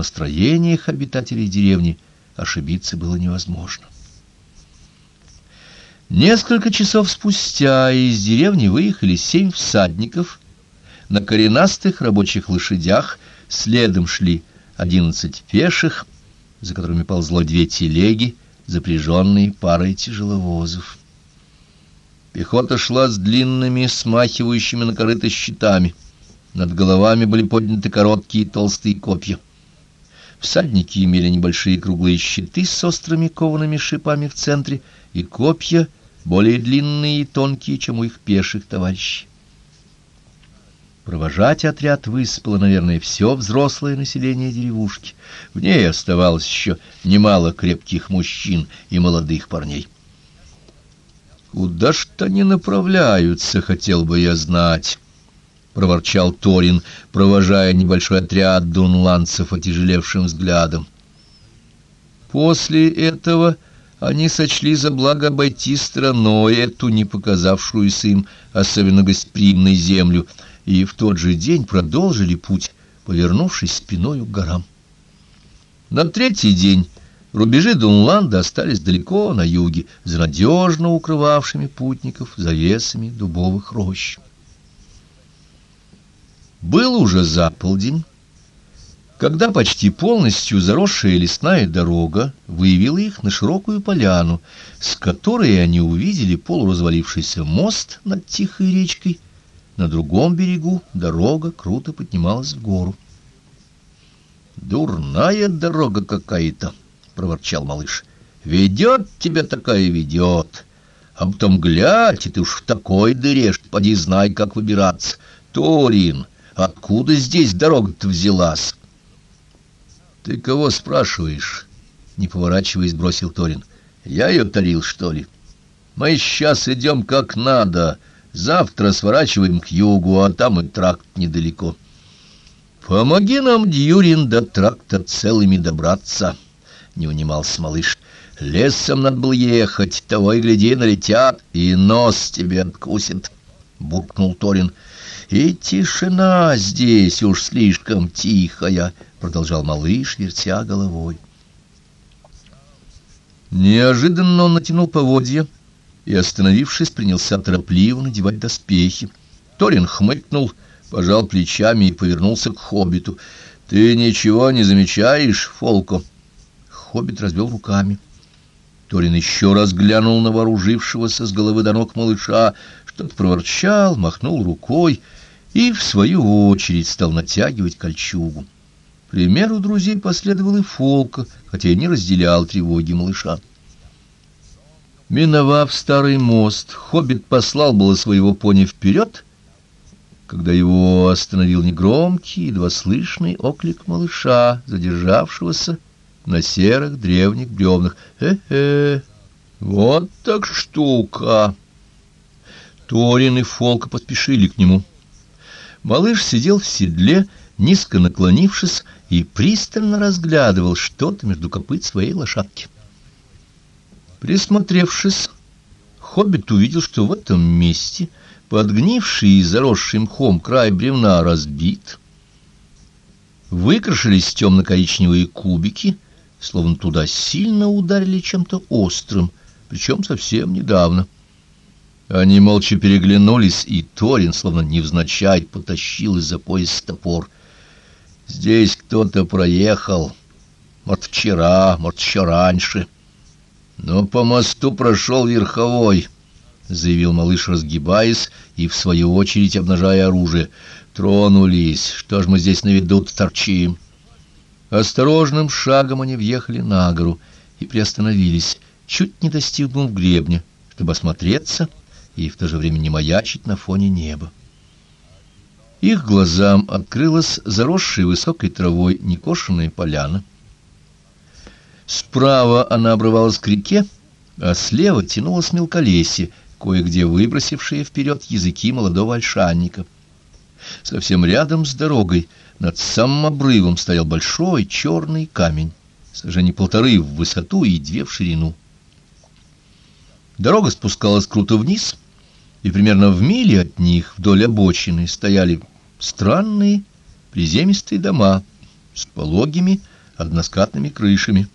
настроениях обитателей деревни ошибиться было невозможно. Несколько часов спустя из деревни выехали семь всадников на коренастых рабочих лошадях, следом шли одиннадцать пеших, за которыми ползло две телеги, запряженные парой тяжеловозов. Пехота шла с длинными, смахивающими на корыто щитами. Над головами были подняты короткие толстые копья. Всадники имели небольшие круглые щиты с острыми коваными шипами в центре и копья более длинные и тонкие, чем у их пеших товарищей. Провожать отряд выспало, наверное, все взрослое население деревушки. В ней оставалось еще немало крепких мужчин и молодых парней. «Куда ж-то они направляются, хотел бы я знать», — проворчал Торин, провожая небольшой отряд дунландцев отяжелевшим взглядом. После этого они сочли за благо обойти стороной эту не показавшуюся им особенно гостеприимной землю — и в тот же день продолжили путь, повернувшись спиной к горам. На третий день рубежи Дунланда остались далеко на юге, за надежно укрывавшими путников завесами дубовых рощ. Был уже заполдень, когда почти полностью заросшая лесная дорога вывела их на широкую поляну, с которой они увидели полуразвалившийся мост над тихой речкой, на другом берегу дорога круто поднималась в гору. «Дурная дорога какая-то!» — проворчал малыш. «Ведет тебя такая, ведет. А потом глядь, и ты уж в такой дыре, что поди знай, как выбираться. Торин, откуда здесь дорога-то взялась?» «Ты кого спрашиваешь?» — не поворачиваясь, бросил Торин. «Я ее тарил, что ли? Мы сейчас идем как надо». Завтра сворачиваем к югу, а там и тракт недалеко. Помоги нам, Дьюрин, до тракта целыми добраться, — не унимался малыш. Лесом надо было ехать, того и гляди, налетят, и нос тебе откусит, — буркнул Торин. И тишина здесь уж слишком тихая, — продолжал малыш, вертя головой. Неожиданно он натянул поводья, — и, остановившись, принялся торопливо надевать доспехи. Торин хмыкнул, пожал плечами и повернулся к хоббиту. — Ты ничего не замечаешь, Фолко? Хоббит развел руками. Торин еще раз глянул на вооружившегося с головы до ног малыша, что-то проворчал, махнул рукой и, в свою очередь, стал натягивать кольчугу. примеру друзей последовал и Фолка, хотя и не разделял тревоги малыша. Миновав старый мост, хоббит послал было своего пони вперед, когда его остановил негромкий, едва слышный оклик малыша, задержавшегося на серых древних бревнах. «Э-э, вот так штука!» Торин и Фолка поспешили к нему. Малыш сидел в седле, низко наклонившись, и пристально разглядывал что-то между копыт своей лошадки. Присмотревшись, хоббит увидел, что в этом месте подгнивший и заросший мхом край бревна разбит. Выкрашились темно-коричневые кубики, словно туда сильно ударили чем-то острым, причем совсем недавно. Они молча переглянулись, и Торин, словно невзначай, потащил из-за пояса топор. «Здесь кто-то проехал. Может, вчера, может, еще раньше». Но по мосту прошел верховой, — заявил малыш, разгибаясь и, в свою очередь, обнажая оружие. Тронулись. Что ж мы здесь на виду торчим? Осторожным шагом они въехали на гору и приостановились, чуть не достигнув гребня, чтобы осмотреться и в то же время не маячить на фоне неба. Их глазам открылась заросшая высокой травой некошенная поляна. Справа она обрывалась к реке, а слева тянулась мелколесье, кое-где выбросившие вперед языки молодого ольшанника. Совсем рядом с дорогой, над самым обрывом, стоял большой черный камень, сажени полторы в высоту и две в ширину. Дорога спускалась круто вниз, и примерно в миле от них вдоль обочины стояли странные приземистые дома, с пологими односкатными крышами.